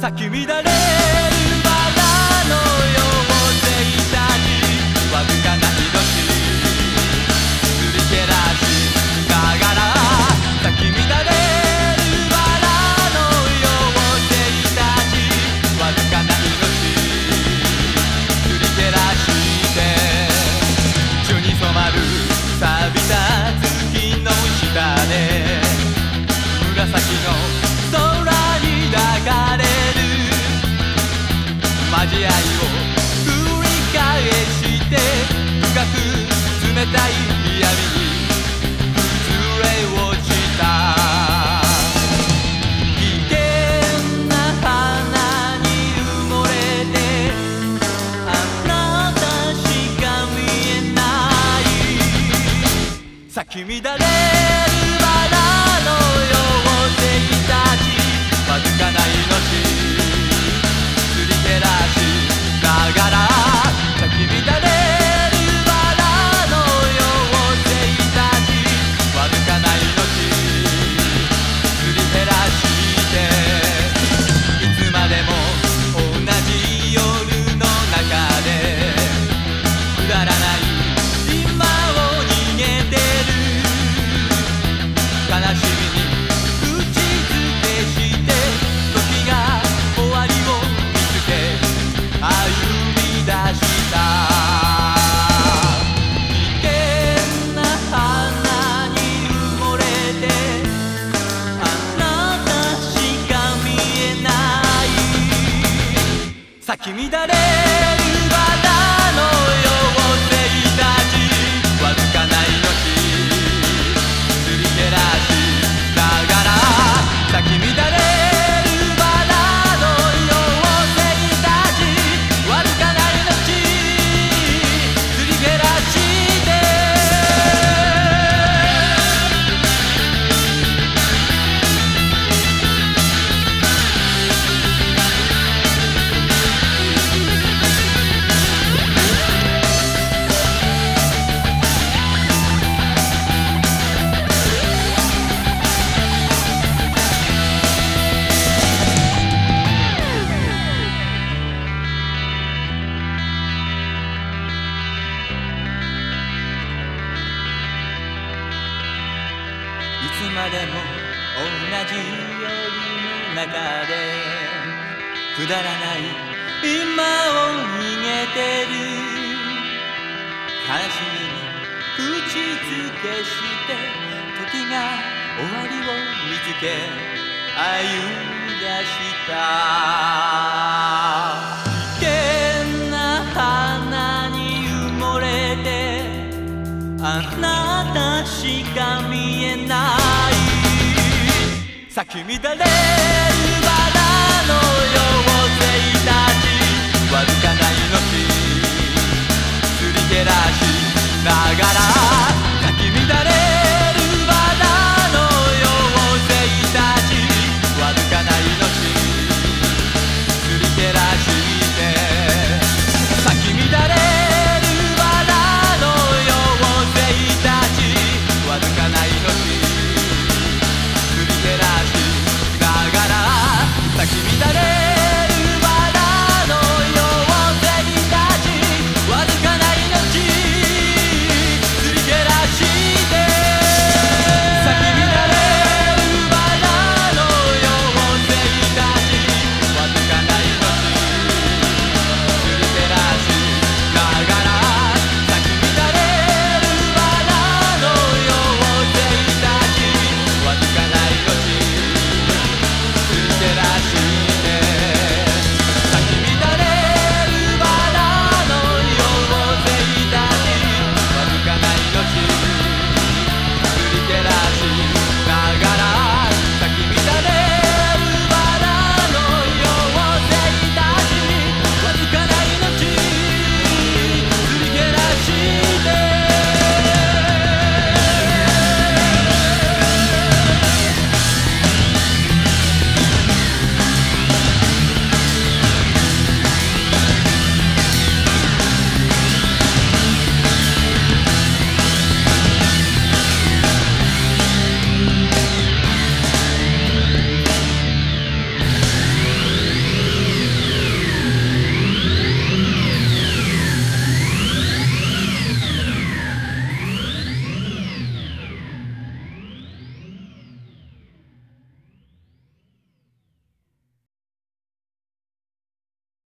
咲き乱れるバラの交合いを繰り返して深く冷たい闇に崩れ落ちた。危険な花に埋もれてあなたしか見えない。咲き乱れるき乱れまでも同じ夜の中でくだらない今を逃げてる悲しみに口づけして時が終わりを見つけ歩み出した危険な花に埋もれてあなたしか見えない咲き乱れる